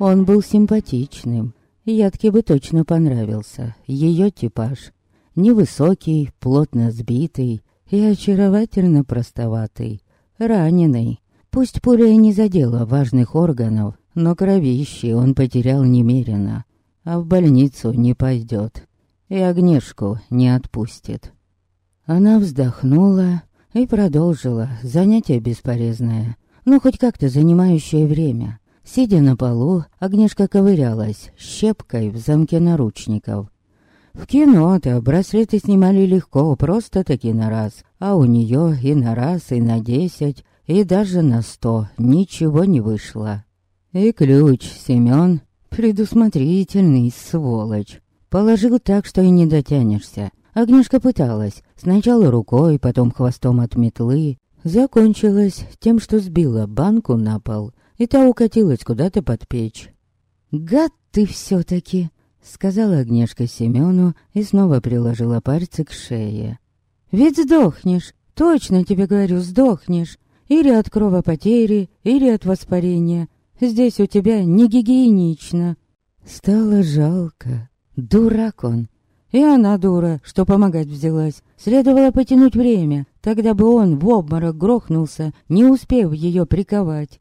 Он был симпатичным. Ядке бы точно понравился. Ее типаж. Невысокий, плотно сбитый и очаровательно простоватый. Раненый. Пусть пуля и не задела важных органов, но кровище он потерял немерено. А в больницу не пойдет. И огнешку не отпустит. Она вздохнула и продолжила занятие бесполезное, но хоть как-то занимающее время. Сидя на полу, Агнешка ковырялась щепкой в замке наручников. В кино-то браслеты снимали легко, просто-таки на раз, а у нее и на раз, и на десять, и даже на сто ничего не вышло. И ключ Семен, предусмотрительный сволочь, положил так, что и не дотянешься. Агнешка пыталась, сначала рукой, потом хвостом от метлы, закончилась тем, что сбила банку на пол и та укатилась куда-то под печь. «Гад ты все-таки!» — сказала Агнешка Семену и снова приложила пальцы к шее. «Ведь сдохнешь, точно тебе говорю, сдохнешь. Или от кровопотери, или от воспаления. Здесь у тебя не гигиенично». Стало жалко. Дурак он. И она дура, что помогать взялась. Следовало потянуть время, тогда бы он в обморок грохнулся, не успев ее приковать.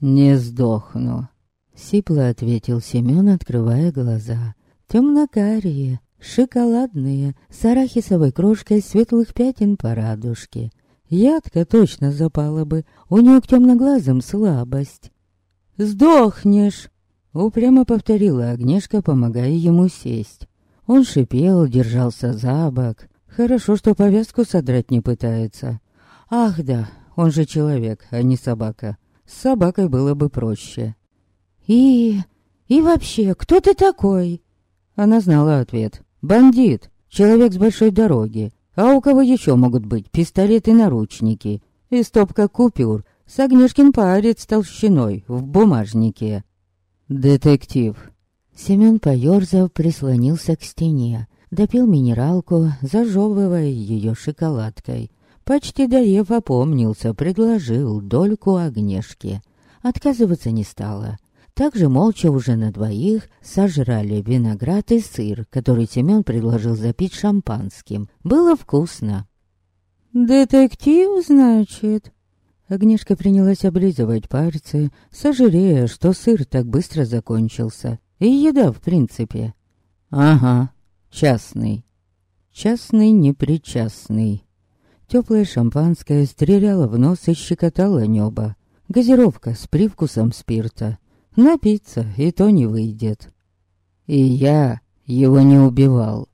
«Не сдохну», — сипло ответил Семен, открывая глаза. Темно-карие, шоколадные, с арахисовой крошкой светлых пятен по радужке. Ядка точно запала бы, у нее к темноглазым слабость. «Сдохнешь!» — упрямо повторила Агнешка, помогая ему сесть. Он шипел, держался за бок. Хорошо, что повязку содрать не пытается. Ах да, он же человек, а не собака. С собакой было бы проще. «И... и вообще, кто ты такой?» Она знала ответ. «Бандит, человек с большой дороги. А у кого еще могут быть пистолеты-наручники? И стопка купюр с Огнешкин парец толщиной в бумажнике». «Детектив». Семен поёрзав прислонился к стене, допил минералку, зажевывая ее шоколадкой. Почти доев опомнился, предложил дольку огнешки. Отказываться не стала. Также молча уже на двоих сожрали виноград и сыр, который Семен предложил запить шампанским. Было вкусно. «Детектив, значит?» Огнешка принялась облизывать пальцы, сожалея, что сыр так быстро закончился. И еда, в принципе. «Ага, частный. Частный непричастный». Теплое шампанское стреляло в нос и щекотало небо. Газировка с привкусом спирта. Напиться и то не выйдет. И я его не убивал.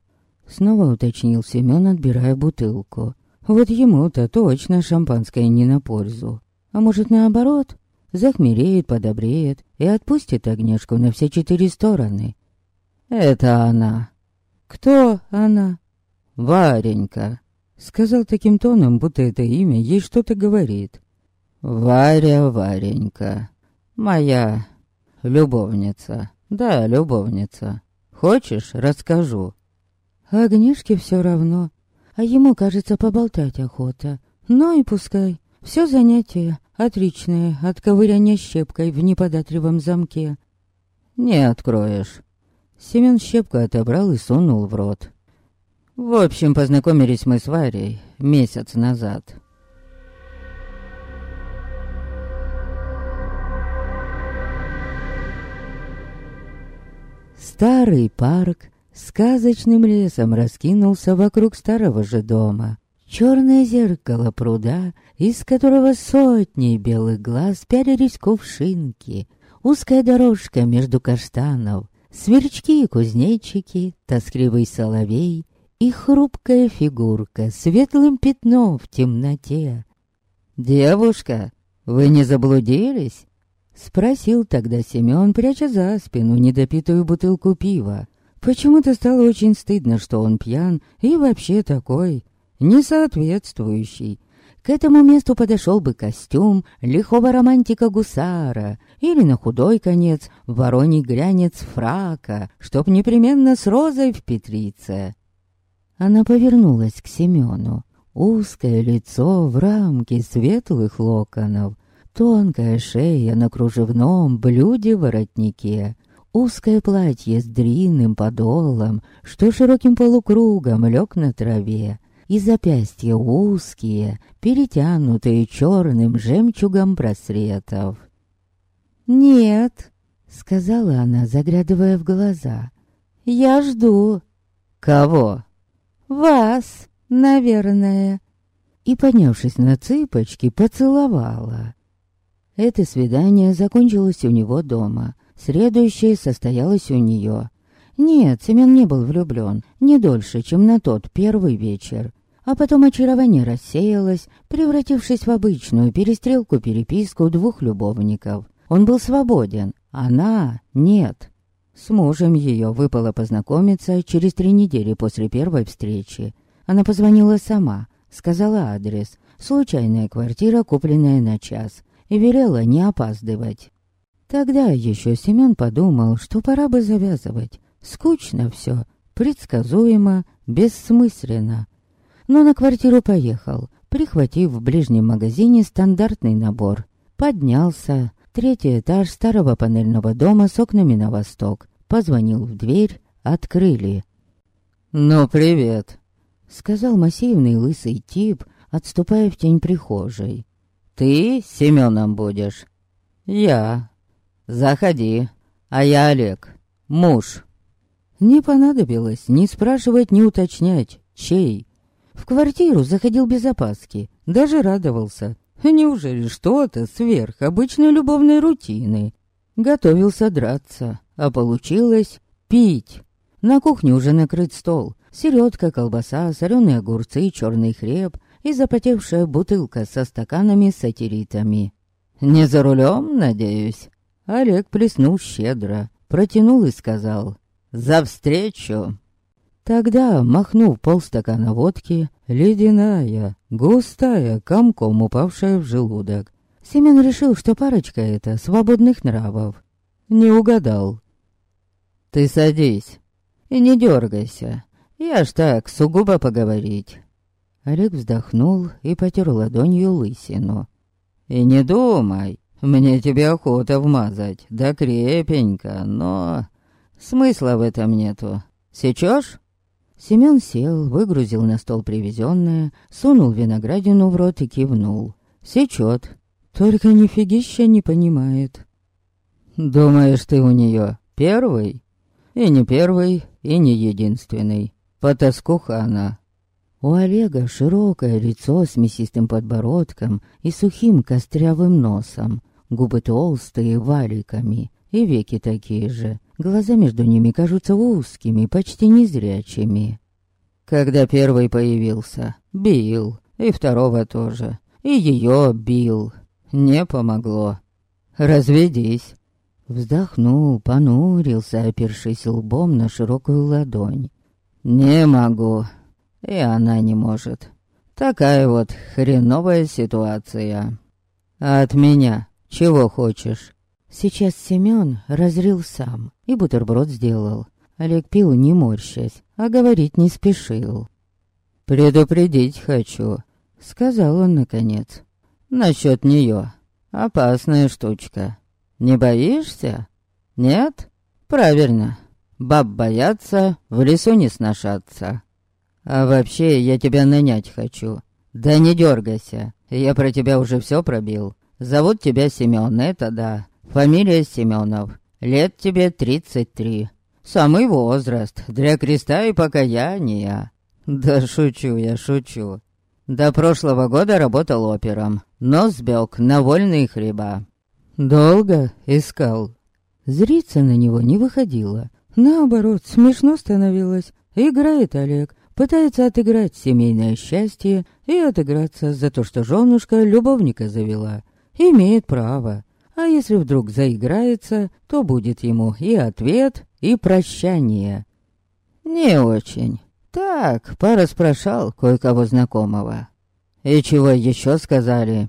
Снова уточнил Семен, отбирая бутылку. Вот ему-то точно шампанское не на пользу. А может наоборот? Захмелеет, подобреет и отпустит огнешку на все четыре стороны. Это она. Кто она? Варенька. Сказал таким тоном, будто это имя ей что-то говорит. «Варя, Варенька, моя любовница, да, любовница. Хочешь, расскажу?» Огнешке все равно, а ему, кажется, поболтать охота. Ну и пускай, все занятие отличное от ковыряния щепкой в неподатливом замке. «Не откроешь». Семен щепку отобрал и сунул в рот. В общем, познакомились мы с Варей месяц назад. Старый парк сказочным лесом раскинулся вокруг старого же дома. Черное зеркало пруда, из которого сотни белых глаз пялились кувшинки, узкая дорожка между каштанов, сверчки и кузнечики, тоскливый соловей и хрупкая фигурка светлым пятном в темноте. «Девушка, вы не заблудились?» Спросил тогда Семен, пряча за спину недопитую бутылку пива. Почему-то стало очень стыдно, что он пьян и вообще такой, несоответствующий. К этому месту подошел бы костюм лихого романтика гусара или на худой конец вороний глянец фрака, чтоб непременно с розой в петрице. Она повернулась к Семену. Узкое лицо в рамке светлых локонов, Тонкая шея на кружевном блюде-воротнике, узкое платье с длинным подолом, что широким полукругом лег на траве, и запястья узкие, перетянутые черным жемчугом браслетов. «Нет», — сказала она, заглядывая в глаза, — «я жду». «Кого?» «Вас, наверное». И, поднявшись на цыпочки, поцеловала. Это свидание закончилось у него дома. Следующее состоялось у нее. Нет, Семен не был влюблен, не дольше, чем на тот первый вечер. А потом очарование рассеялось, превратившись в обычную перестрелку-переписку двух любовников. Он был свободен, она — нет. С мужем ее выпало познакомиться через три недели после первой встречи. Она позвонила сама, сказала адрес, случайная квартира, купленная на час, и велела не опаздывать. Тогда еще Семен подумал, что пора бы завязывать. Скучно все, предсказуемо, бессмысленно. Но на квартиру поехал, прихватив в ближнем магазине стандартный набор. Поднялся, третий этаж старого панельного дома с окнами на восток. Позвонил в дверь, открыли. «Ну, привет», — сказал массивный лысый тип, отступая в тень прихожей. «Ты Семеном будешь?» «Я». «Заходи. А я Олег. Муж». Не понадобилось ни спрашивать, ни уточнять, чей. В квартиру заходил без опаски, даже радовался. Неужели что-то сверх обычной любовной рутины? Готовился драться, а получилось пить. На кухне уже накрыт стол. Середка, колбаса, соленые огурцы, черный хлеб и запотевшая бутылка со стаканами с сатиритами. «Не за рулем, надеюсь?» Олег плеснул щедро, протянул и сказал «За встречу!» Тогда, махнув полстакана водки, ледяная, густая, комком упавшая в желудок, Семен решил, что парочка эта свободных нравов. Не угадал. «Ты садись и не дергайся. Я ж так, сугубо поговорить». Олег вздохнул и потер ладонью лысину. «И не думай, мне тебе охота вмазать, да крепенько, но... Смысла в этом нету. Сечешь?» Семён сел, выгрузил на стол привезенное, сунул виноградину в рот и кивнул. Сечет. Только нифигища не понимает. «Думаешь, ты у нее первый?» «И не первый, и не единственный. Потаскуха она». У Олега широкое лицо с мясистым подбородком и сухим кострявым носом, губы толстые, валиками, и веки такие же. Глаза между ними кажутся узкими, почти незрячими. Когда первый появился, бил, и второго тоже, и ее бил. Не помогло. Разведись. Вздохнул, понурился, опершись лбом на широкую ладонь. «Не могу», и она не может. Такая вот хреновая ситуация. А от меня чего хочешь? Сейчас Семён разрил сам и бутерброд сделал. Олег пил не морщась, а говорить не спешил. «Предупредить хочу», — сказал он наконец. «Насчет неё. Опасная штучка. Не боишься? Нет? Правильно. Баб боятся, в лесу не сношаться. А вообще, я тебя нанять хочу. Да не дергайся, я про тебя уже все пробил. Зовут тебя Семен, это да. Фамилия Семенов. Лет тебе 33. Самый возраст для креста и покаяния. Да шучу я, шучу. До прошлого года работал опером, но сбег на вольные хлеба. Долго искал. Зриться на него не выходило. Наоборот, смешно становилось. Играет Олег, Пытается отыграть семейное счастье и отыграться за то, что женушка любовника завела. Имеет право. А если вдруг заиграется, то будет ему и ответ, и прощание. Не очень. Так, пораспрашал кое-кого знакомого. И чего еще сказали?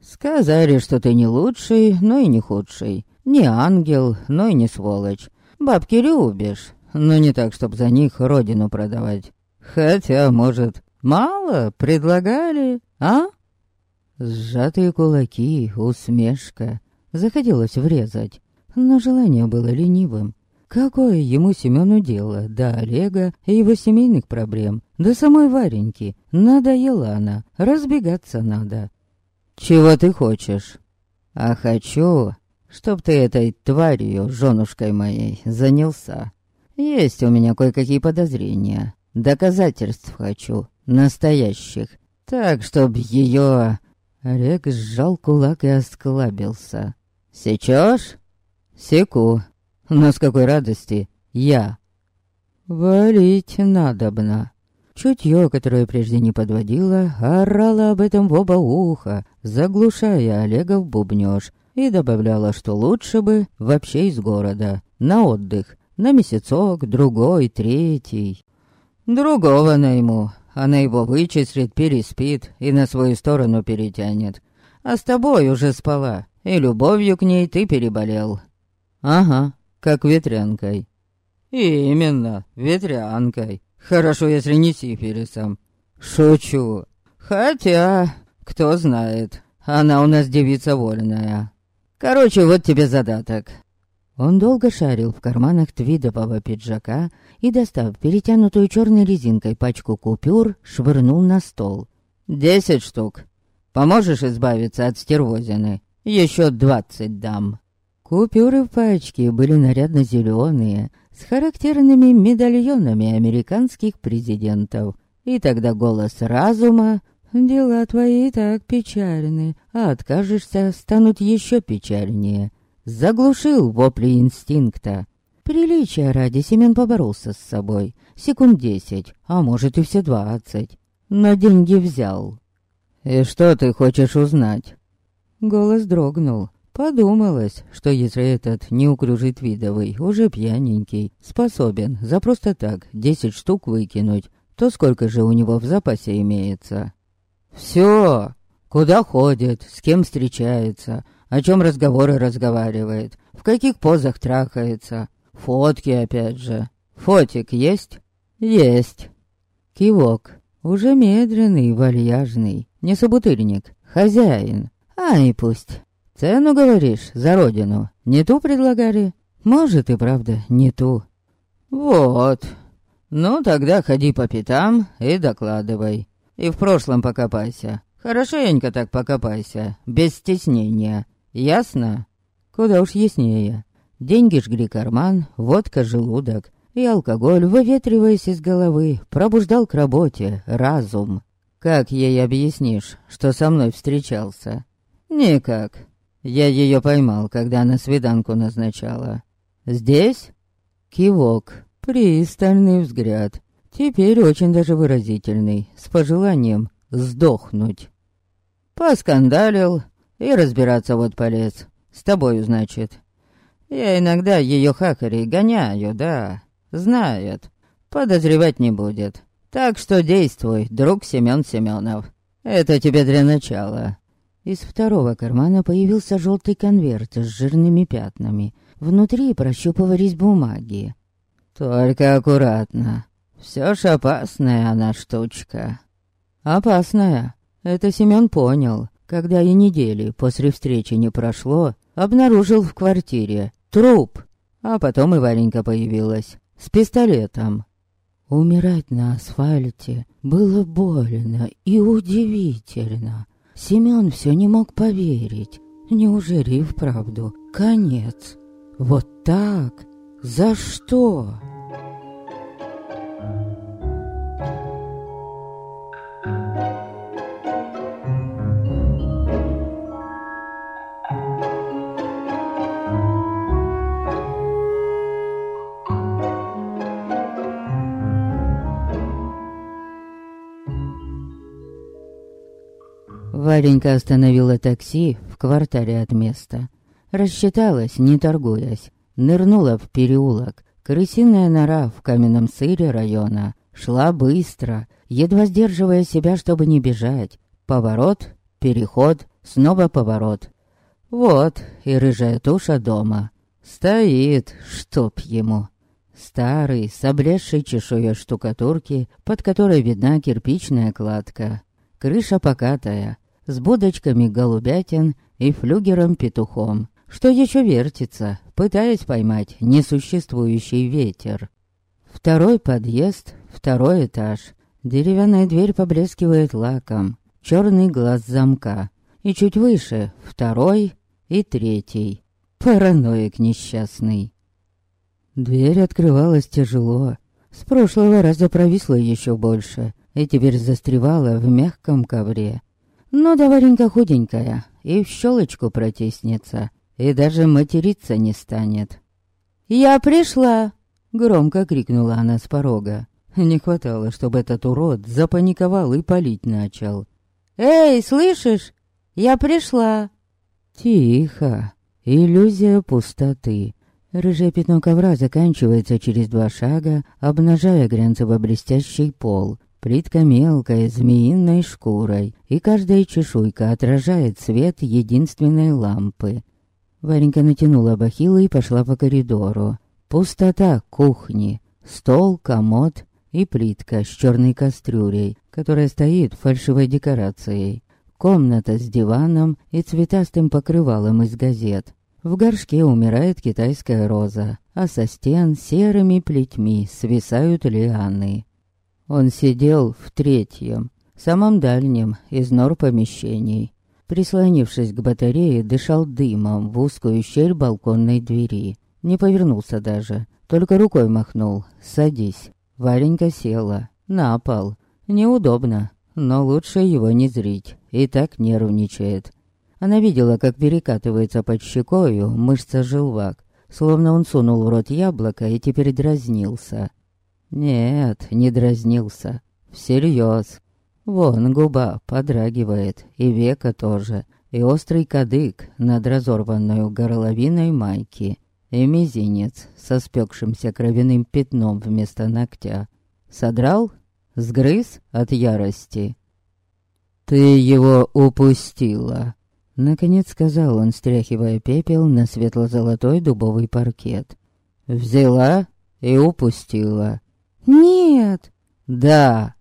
Сказали, что ты не лучший, но и не худший. Не ангел, но и не сволочь. Бабки любишь, но не так, чтобы за них родину продавать. Хотя, может, мало предлагали, а? Сжатые кулаки, усмешка. Захотелось врезать, но желание было ленивым. Какое ему Семену дело до Олега и его семейных проблем, до самой Вареньки? Надоела она, разбегаться надо. «Чего ты хочешь?» «А хочу, чтоб ты этой тварью, женушкой моей, занялся. Есть у меня кое-какие подозрения. Доказательств хочу, настоящих. Так, чтоб ее...» Олег сжал кулак и осклабился. «Сечешь?» «Секу. Но с какой радости? Я!» «Валить надобно!» Чутье, которое прежде не подводило, орало об этом в оба уха, заглушая Олега в бубнёж, и добавляла, что лучше бы вообще из города, на отдых, на месяцок, другой, третий. Другого найму, она его вычислит, переспит и на свою сторону перетянет. А с тобой уже спала, и любовью к ней ты переболел. Ага, как ветрянкой. Именно, ветрянкой. Хорошо, если не сифилисом. Шучу. Хотя, кто знает, она у нас девица вольная. Короче, вот тебе задаток. Он долго шарил в карманах твидового пиджака и, достав перетянутую черной резинкой пачку купюр, швырнул на стол. «Десять штук. Поможешь избавиться от стервозины? Еще двадцать дам». Купюры в пачке были нарядно зеленые, с характерными медальонами американских президентов. И тогда голос разума «Дела твои так печальны, а откажешься, станут еще печальнее». Заглушил вопли инстинкта. Приличия ради Семен поборолся с собой. Секунд десять, а может и все двадцать. Но деньги взял. «И что ты хочешь узнать?» Голос дрогнул. Подумалось, что если этот неуклюжий видовый, уже пьяненький, способен за просто так десять штук выкинуть, то сколько же у него в запасе имеется? Все, куда ходит, с кем встречается, о чем разговоры разговаривает, в каких позах трахается, фотки опять же. Фотик есть? Есть. Кивок, уже медленный, вальяжный, не собутыльник, хозяин. Ай, пусть. Цену, говоришь, за родину? Не ту предлагали? Может и правда, не ту. Вот. Ну, тогда ходи по пятам и докладывай. И в прошлом покопайся. Хорошенько так покопайся, без стеснения. Ясно? Куда уж яснее. Деньги жгли карман, водка желудок. И алкоголь, выветриваясь из головы, пробуждал к работе разум. Как ей объяснишь, что со мной встречался? Никак. Я ее поймал, когда она свиданку назначала. Здесь? Кивок. Пристальный взгляд. Теперь очень даже выразительный, с пожеланием сдохнуть. Поскандалил и разбираться вот полез. С тобою, значит. Я иногда ее хакерей гоняю, да. Знает. Подозревать не будет. Так что действуй, друг Семен Семенов. Это тебе для начала. Из второго кармана появился желтый конверт с жирными пятнами. Внутри прощупывались бумаги. «Только аккуратно. Все ж опасная она штучка». «Опасная. Это Семен понял, когда и недели после встречи не прошло, обнаружил в квартире труп. А потом и Варенька появилась с пистолетом. Умирать на асфальте было больно и удивительно. Семен все не мог поверить. Неужели и вправду конец? Вот так? За что? Варенька остановила такси в квартале от места. Рассчиталась, не торгуясь. Нырнула в переулок. Крысиная нора в каменном сыре района. Шла быстро, едва сдерживая себя, чтобы не бежать. Поворот, переход, снова поворот. Вот и рыжая туша дома. Стоит, чтоб ему. Старый, с облезшей чешуей штукатурки, под которой видна кирпичная кладка. Крыша покатая, с будочками голубятин и флюгером-петухом, что еще вертится, пытаясь поймать несуществующий ветер. Второй подъезд, второй этаж. Деревянная дверь поблескивает лаком, черный глаз замка. И чуть выше второй и третий. Параноик несчастный. Дверь открывалась тяжело. С прошлого раза провисла еще больше и теперь застревала в мягком ковре. Но Даваренька худенькая и в щелочку протиснется, и даже материться не станет. «Я пришла!» — громко крикнула она с порога. Не хватало, чтобы этот урод запаниковал и палить начал. «Эй, слышишь? Я пришла!» Тихо. Иллюзия пустоты. Рыжее пятно ковра заканчивается через два шага, обнажая глянцево-блестящий пол. Плитка мелкая, змеиной шкурой, и каждая чешуйка отражает свет единственной лампы. Варенька натянула бахилы и пошла по коридору. Пустота кухни, стол, комод и плитка с черной кастрюлей, которая стоит фальшивой декорацией. Комната с диваном и цветастым покрывалом из газет. В горшке умирает китайская роза, а со стен серыми плетьми свисают лианы. Он сидел в третьем, самом дальнем из нор помещений. Прислонившись к батарее, дышал дымом в узкую щель балконной двери. Не повернулся даже, только рукой махнул. «Садись». Варенька села. На пол. Неудобно, но лучше его не зрить. И так нервничает. Она видела, как перекатывается под щекою мышца желвак, словно он сунул в рот яблоко и теперь дразнился. Нет, не дразнился. Всерьез. Вон губа подрагивает, и века тоже, и острый кадык над разорванной горловиной майки, и мизинец со спекшимся кровяным пятном вместо ногтя. Содрал? Сгрыз от ярости? «Ты его упустила», — наконец сказал он, стряхивая пепел на светло-золотой дубовый паркет. «Взяла и упустила. «Нет!» «Да!»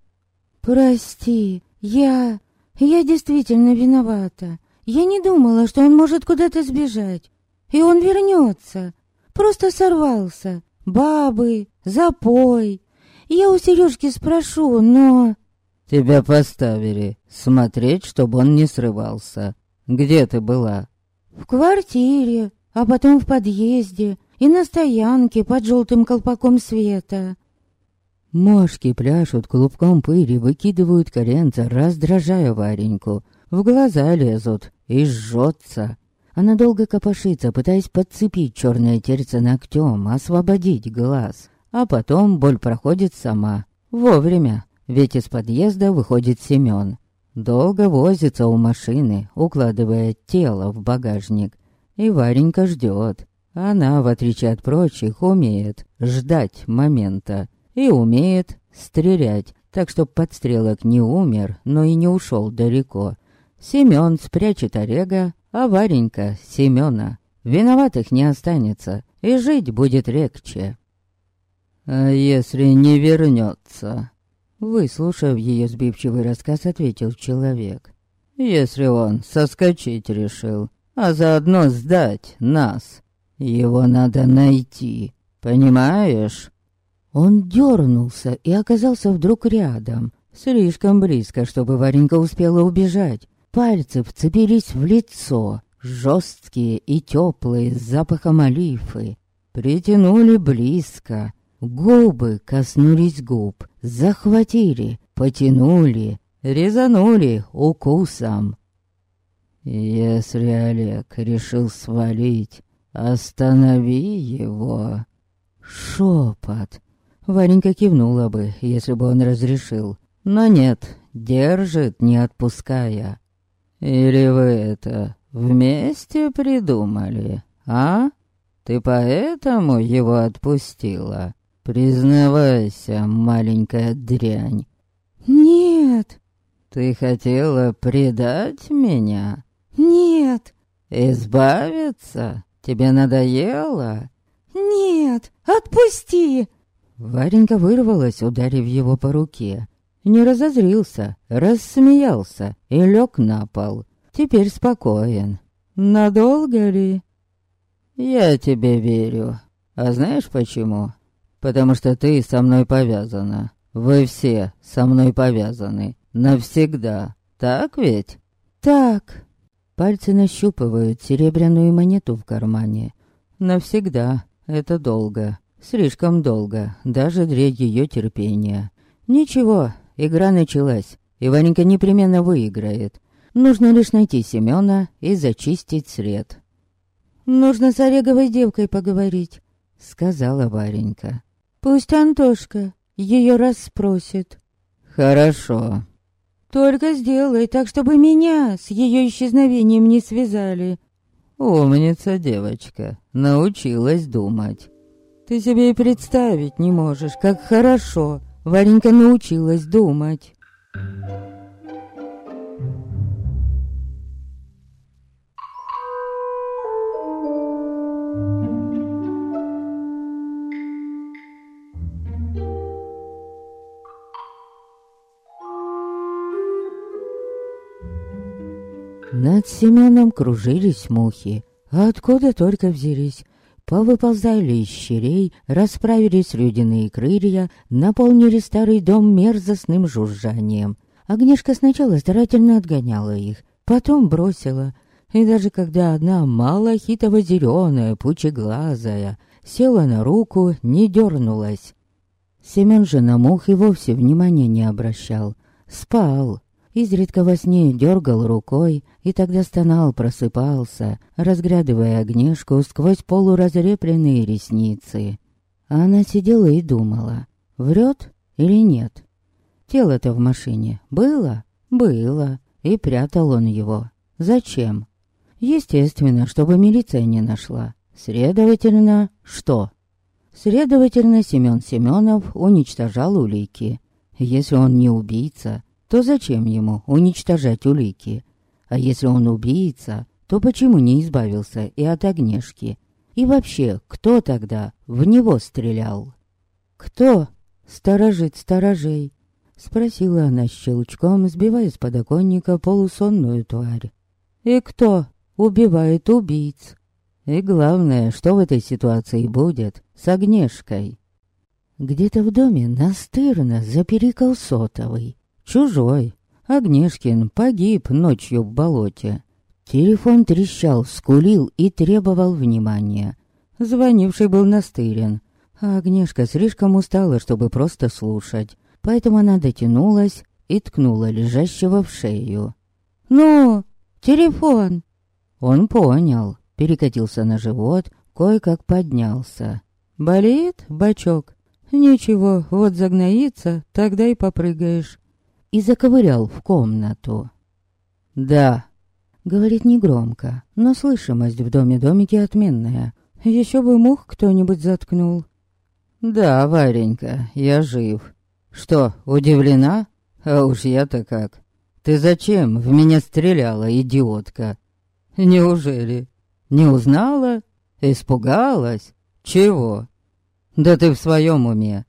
«Прости, я... я действительно виновата. Я не думала, что он может куда-то сбежать. И он вернется. Просто сорвался. Бабы, запой. Я у Сережки спрошу, но...» «Тебя поставили. Смотреть, чтобы он не срывался. Где ты была?» «В квартире, а потом в подъезде и на стоянке под желтым колпаком света». Мошки пляшут клубком пыли, выкидывают коренца, раздражая Вареньку. В глаза лезут и жжется. Она долго копошится, пытаясь подцепить черное тельце ногтем, освободить глаз. А потом боль проходит сама. Вовремя, ведь из подъезда выходит Семен. Долго возится у машины, укладывая тело в багажник. И Варенька ждет. Она, в отличие от прочих, умеет ждать момента и умеет стрелять, так что подстрелок не умер, но и не ушел далеко. Семен спрячет Орега, а Варенька — Семена. Виноватых не останется, и жить будет легче. «А если не вернется?» Выслушав ее сбивчивый рассказ, ответил человек. «Если он соскочить решил, а заодно сдать нас, его надо найти, понимаешь?» Он дернулся и оказался вдруг рядом, слишком близко, чтобы Варенька успела убежать. Пальцы вцепились в лицо, жесткие и теплые, с запахом олифы. Притянули близко, губы коснулись губ, захватили, потянули, резанули укусом. Если Олег решил свалить, останови его. Шепот. Варенька кивнула бы, если бы он разрешил. Но нет, держит, не отпуская. Или вы это вместе придумали, а? Ты поэтому его отпустила? Признавайся, маленькая дрянь. Нет. Ты хотела предать меня? Нет. Избавиться? Тебе надоело? Нет, отпусти. Варенька вырвалась, ударив его по руке. Не разозрился, рассмеялся и лег на пол. Теперь спокоен. Надолго ли? Я тебе верю. А знаешь почему? Потому что ты со мной повязана. Вы все со мной повязаны. Навсегда. Так ведь? Так. Пальцы нащупывают серебряную монету в кармане. Навсегда. Это долго. Слишком долго. Даже для ее терпения. Ничего, игра началась. И Ваненька непременно выиграет. Нужно лишь найти Семена и зачистить след. «Нужно с Ореговой девкой поговорить», — сказала Варенька. «Пусть Антошка ее расспросит». «Хорошо», только сделай так, чтобы меня с ее исчезновением не связали. Умница девочка, научилась думать. Ты себе и представить не можешь, как хорошо Варенька научилась думать. Над Семеном кружились мухи, а откуда только взялись. Повыползали из щерей, расправились ледяные крылья, наполнили старый дом мерзостным жужжанием. Огнешка сначала старательно отгоняла их, потом бросила. И даже когда одна малахитово-зеленая, пучеглазая, села на руку, не дернулась. Семен же на мух и вовсе внимания не обращал. Спал, Изредка во сне дергал рукой и тогда стонал, просыпался, разглядывая огнешку сквозь полуразрепленные ресницы. А она сидела и думала, врет или нет. Тело-то в машине было? Было. И прятал он его. Зачем? Естественно, чтобы милиция не нашла. Следовательно, что? Следовательно, Семен Семенов уничтожал улики. Если он не убийца, то зачем ему уничтожать улики? А если он убийца, то почему не избавился и от огнешки? И вообще, кто тогда в него стрелял? «Кто сторожит сторожей?» Спросила она щелчком, сбивая с подоконника полусонную тварь. «И кто убивает убийц?» И главное, что в этой ситуации будет с огнешкой. Где-то в доме настырно заперикал сотовый. Чужой. Огнешкин погиб ночью в болоте. Телефон трещал, скулил и требовал внимания. Звонивший был настырен, а Агнешка слишком устала, чтобы просто слушать. Поэтому она дотянулась и ткнула лежащего в шею. «Ну, телефон!» Он понял, перекатился на живот, кое-как поднялся. «Болит, бачок?» «Ничего, вот загноится, тогда и попрыгаешь» и заковырял в комнату. «Да», — говорит негромко, но слышимость в доме-домике отменная. Еще бы мух кто-нибудь заткнул. «Да, Варенька, я жив. Что, удивлена? А уж я-то как. Ты зачем в меня стреляла, идиотка? Неужели? Не узнала? Испугалась? Чего? Да ты в своем уме.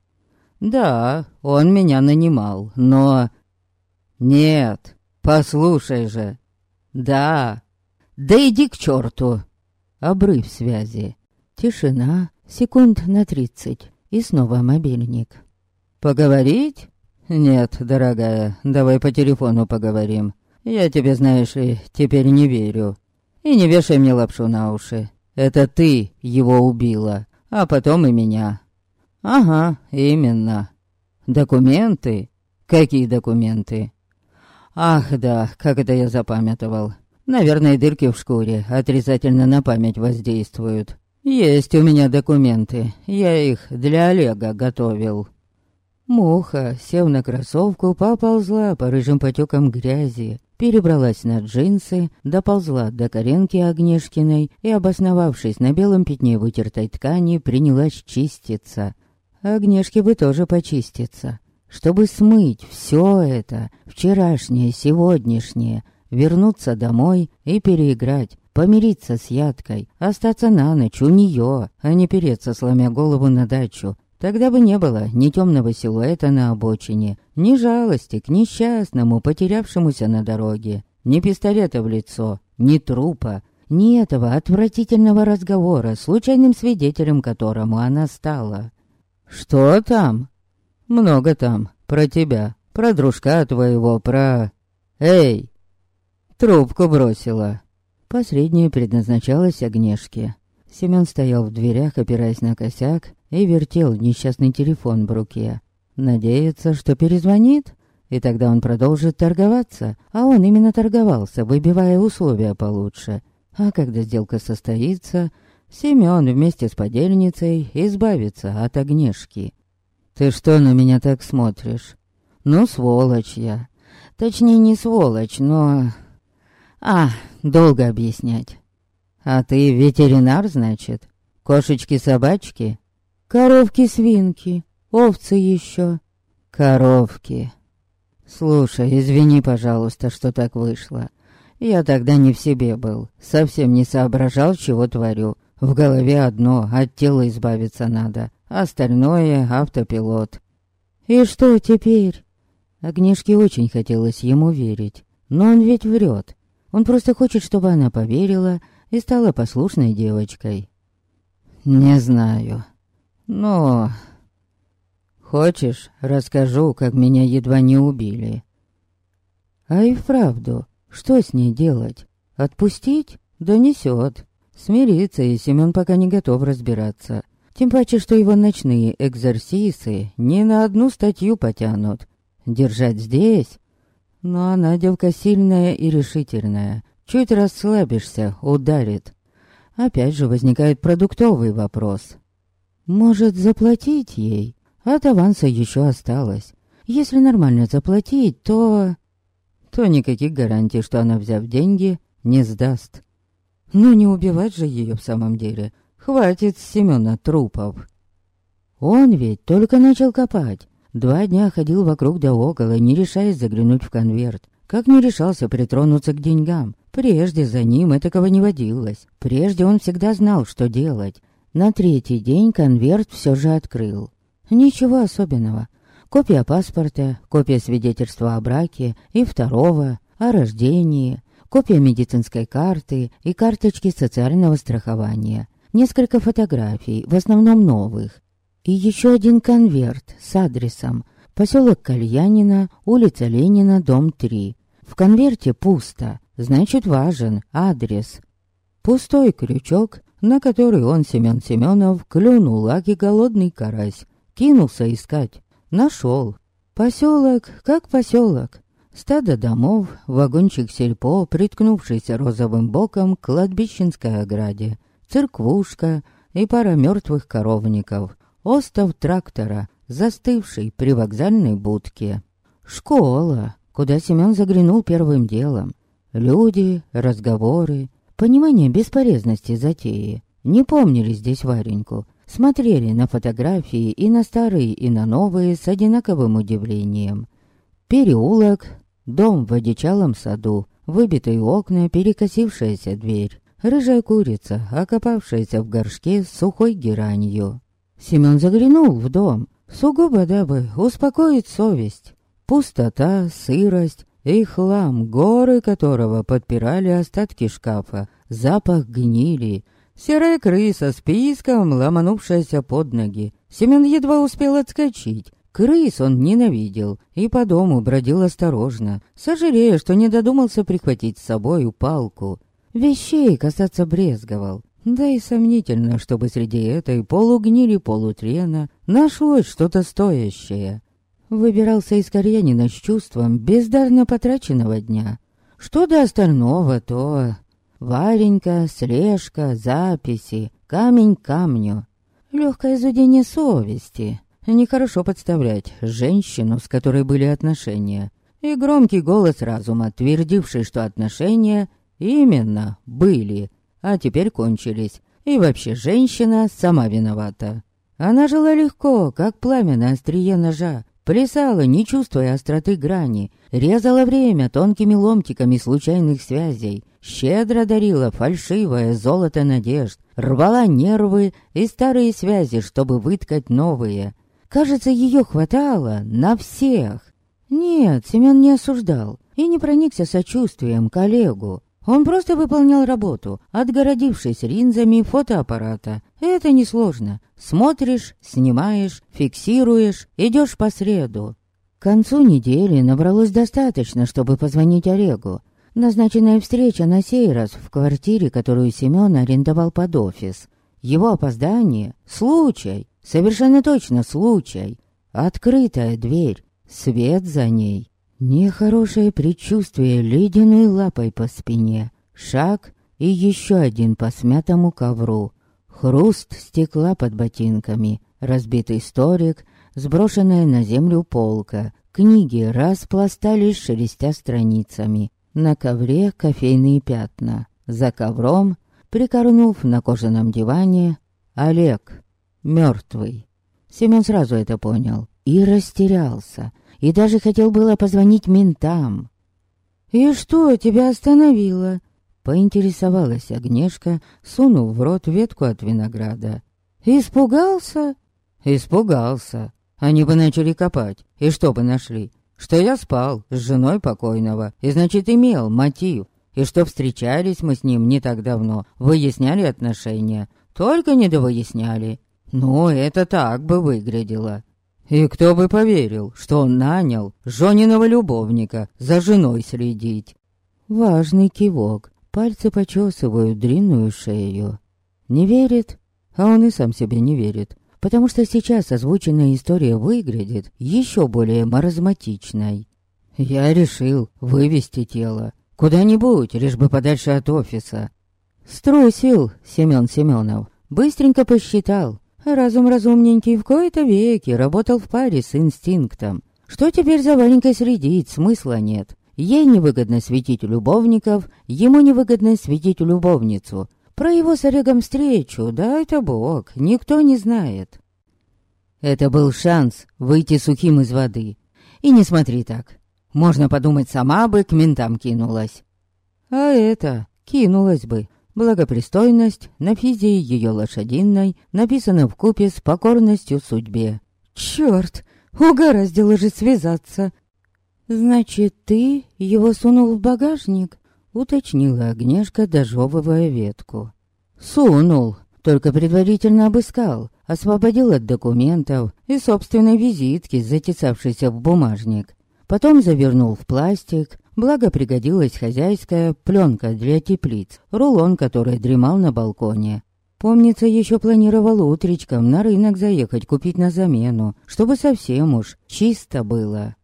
Да, он меня нанимал, но «Нет, послушай же». «Да». «Да иди к черту». Обрыв связи. Тишина, секунд на тридцать. И снова мобильник. «Поговорить?» «Нет, дорогая, давай по телефону поговорим. Я тебе, знаешь ли, теперь не верю. И не вешай мне лапшу на уши. Это ты его убила, а потом и меня». «Ага, именно. Документы? Какие документы?» Ах да, как это я запамятовал. Наверное, дырки в шкуре отрицательно на память воздействуют. Есть у меня документы, я их для Олега готовил. Муха, сев на кроссовку, поползла по рыжим потекам грязи, перебралась на джинсы, доползла до коленки Огнешкиной и, обосновавшись на белом пятне вытертой ткани, принялась чиститься. Огнешке бы тоже почиститься чтобы смыть все это, вчерашнее, сегодняшнее, вернуться домой и переиграть, помириться с Ядкой, остаться на ночь у нее, а не переться, сломя голову на дачу, Тогда бы не было ни темного силуэта на обочине, ни жалости к несчастному, потерявшемуся на дороге, ни пистолета в лицо, ни трупа, ни этого отвратительного разговора, случайным свидетелем которому она стала. «Что там?» «Много там. Про тебя. Про дружка твоего. Про...» «Эй!» Трубку бросила. Посредняя предназначалась Огнешке. Семен стоял в дверях, опираясь на косяк, и вертел несчастный телефон в руке. Надеется, что перезвонит, и тогда он продолжит торговаться, а он именно торговался, выбивая условия получше. А когда сделка состоится, Семен вместе с подельницей избавится от огнешки. «Ты что на меня так смотришь?» «Ну, сволочь я. Точнее, не сволочь, но...» «А, долго объяснять. А ты ветеринар, значит? Кошечки-собачки?» Коровки-свинки, овцы еще. Коровки. Слушай, извини, пожалуйста, что так вышло. Я тогда не в себе был, совсем не соображал, чего творю. В голове одно, от тела избавиться надо, остальное — автопилот. И что теперь? Огнешке очень хотелось ему верить, но он ведь врет. Он просто хочет, чтобы она поверила и стала послушной девочкой. Не знаю. Но... Хочешь, расскажу, как меня едва не убили? А и вправду, что с ней делать? Отпустить? Да несет. Смириться, и Семен пока не готов разбираться. Тем паче, что его ночные экзорсисы ни на одну статью потянут. Держать здесь? Но она девка сильная и решительная. Чуть расслабишься, ударит. Опять же возникает продуктовый вопрос. Может, заплатить ей? От аванса еще осталось. Если нормально заплатить, то... То никаких гарантий, что она, взяв деньги, не сдаст. Но не убивать же ее в самом деле. Хватит с Семена трупов. Он ведь только начал копать. Два дня ходил вокруг да около, не решаясь заглянуть в конверт. Как не решался притронуться к деньгам. Прежде за ним этакого не водилось. Прежде он всегда знал, что делать. На третий день конверт все же открыл. Ничего особенного. Копия паспорта, копия свидетельства о браке и второго, о рождении, копия медицинской карты и карточки социального страхования. Несколько фотографий, в основном новых. И еще один конверт с адресом. Поселок Кальянина, улица Ленина, дом 3. В конверте пусто, значит важен адрес. Пустой крючок на который он, Семен Семенов, клюнул лаки голодный карась. Кинулся искать. Нашел. Поселок, как поселок. Стадо домов, вагончик сельпо, приткнувшийся розовым боком к кладбищенской ограде, церквушка и пара мертвых коровников, остов трактора, застывший при вокзальной будке. Школа, куда Семен заглянул первым делом. Люди, разговоры, Понимание бесполезности затеи. Не помнили здесь Вареньку. Смотрели на фотографии и на старые, и на новые с одинаковым удивлением. Переулок, дом в одичалом саду, выбитые окна, перекосившаяся дверь. Рыжая курица, окопавшаяся в горшке с сухой геранью. Семен заглянул в дом, сугубо дабы успокоить совесть. Пустота, сырость, и хлам, горы которого подпирали остатки шкафа, запах гнили. Серая крыса с писком, ломанувшаяся под ноги. Семен едва успел отскочить. Крыс он ненавидел и по дому бродил осторожно, сожалея, что не додумался прихватить с собой палку. Вещей касаться брезговал. Да и сомнительно, чтобы среди этой полугнили полутрена нашлось что-то стоящее. Выбирался из Карьянина с чувством бездарно потраченного дня. Что до остального, то... Варенька, слежка, записи, камень камню. Легкое зудение совести. Нехорошо подставлять женщину, с которой были отношения. И громкий голос разума, твердивший, что отношения именно были, а теперь кончились. И вообще женщина сама виновата. Она жила легко, как пламя на острие ножа, Плясала, не чувствуя остроты грани, резала время тонкими ломтиками случайных связей, щедро дарила фальшивое золото надежд, рвала нервы и старые связи, чтобы выткать новые. Кажется, ее хватало на всех. Нет, Семен не осуждал и не проникся сочувствием коллегу. Он просто выполнял работу, отгородившись линзами фотоаппарата. Это несложно. Смотришь, снимаешь, фиксируешь, идешь по среду. К концу недели набралось достаточно, чтобы позвонить Олегу. Назначенная встреча на сей раз в квартире, которую Семен арендовал под офис. Его опоздание — случай, совершенно точно случай. Открытая дверь, свет за ней. Нехорошее предчувствие ледяной лапой по спине. Шаг и еще один по смятому ковру. Хруст стекла под ботинками, разбитый столик, сброшенная на землю полка. Книги распластались, шелестя страницами. На ковре кофейные пятна. За ковром, прикорнув на кожаном диване, Олег, мертвый. Семен сразу это понял и растерялся, и даже хотел было позвонить ментам. «И что тебя остановило?» Поинтересовалась Агнешка, сунув в рот ветку от винограда. «Испугался?» «Испугался. Они бы начали копать. И что бы нашли? Что я спал с женой покойного, и значит имел мотив. И что встречались мы с ним не так давно, выясняли отношения. Только не довыясняли. Ну, это так бы выглядело. И кто бы поверил, что он нанял Жониного любовника за женой следить. Важный кивок. Пальцы почесывают длинную шею. Не верит, а он и сам себе не верит потому что сейчас озвученная история выглядит еще более маразматичной. Я решил вывести тело куда-нибудь, лишь бы подальше от офиса. Струсил Семен Семенов, быстренько посчитал. Разум разумненький в кои-то веки работал в паре с инстинктом. Что теперь за Ванькой следить, смысла нет. Ей невыгодно светить любовников, ему невыгодно светить любовницу. Про его с Олегом встречу, да это бог, никто не знает. Это был шанс выйти сухим из воды. И не смотри так. Можно подумать, сама бы к ментам кинулась. А это, кинулась бы. Благопристойность на физии ее лошадиной написана в купе с покорностью судьбе. Черт, угораздило же связаться. Значит, ты его сунул в багажник? уточнила Агнешка, дожевывая ветку. «Сунул, только предварительно обыскал, освободил от документов и собственной визитки, затесавшейся в бумажник. Потом завернул в пластик, благо пригодилась хозяйская пленка для теплиц, рулон, который дремал на балконе. Помнится, еще планировал утречком на рынок заехать купить на замену, чтобы совсем уж чисто было.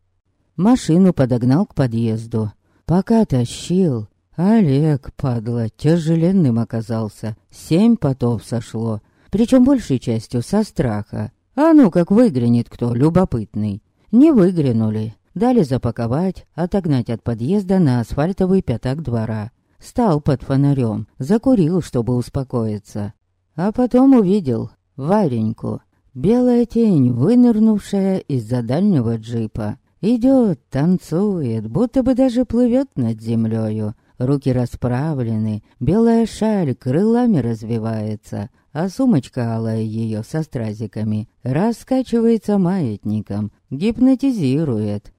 Машину подогнал к подъезду. Пока тащил, Олег, падла, тяжеленным оказался. Семь потов сошло. Причем большей частью со страха. А ну, как выглянет кто, любопытный. Не выглянули. Дали запаковать, отогнать от подъезда на асфальтовый пятак двора. Стал под фонарем, закурил, чтобы успокоиться. А потом увидел Вареньку. Белая тень, вынырнувшая из-за дальнего джипа. Идет, танцует, будто бы даже плывет над землею руки расправлены, белая шаль крылами развивается, а сумочка алая ее со стразиками раскачивается маятником, гипнотизирует.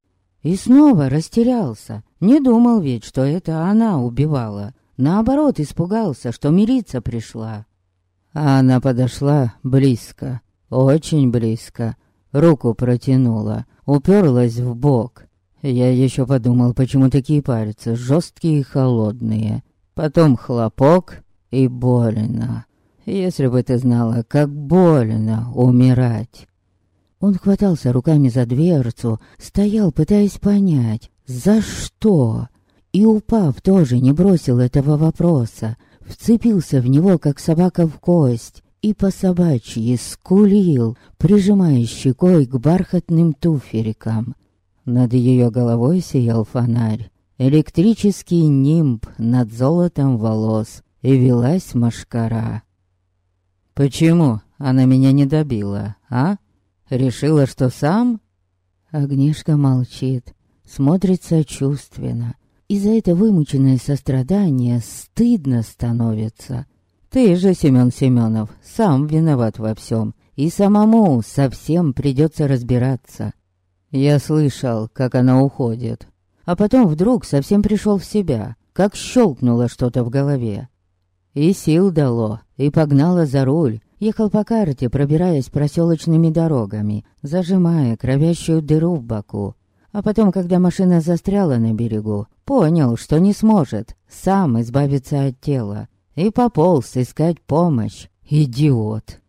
И снова растерялся, не думал ведь, что это она убивала. Наоборот, испугался, что мириться пришла. А она подошла близко, очень близко, руку протянула, уперлась в бок. Я еще подумал, почему такие пальцы жесткие и холодные. Потом хлопок и больно. Если бы ты знала, как больно умирать. Он хватался руками за дверцу, стоял, пытаясь понять, за что. И, упав, тоже не бросил этого вопроса. Вцепился в него, как собака в кость, и по собачьи скулил, прижимая щекой к бархатным туфелькам. Над ее головой сиял фонарь. Электрический нимб над золотом волос. И велась машкара. «Почему она меня не добила, а? Решила, что сам?» Огнишка молчит, смотрит сочувственно. И за это вымученное сострадание стыдно становится. Ты же, Семен Семенов, сам виноват во всем. И самому совсем придется разбираться. Я слышал, как она уходит. А потом вдруг совсем пришел в себя, как щелкнуло что-то в голове. И сил дало, и погнало за руль. Ехал по карте, пробираясь проселочными дорогами, зажимая кровящую дыру в боку. А потом, когда машина застряла на берегу, понял, что не сможет сам избавиться от тела. И пополз искать помощь. Идиот.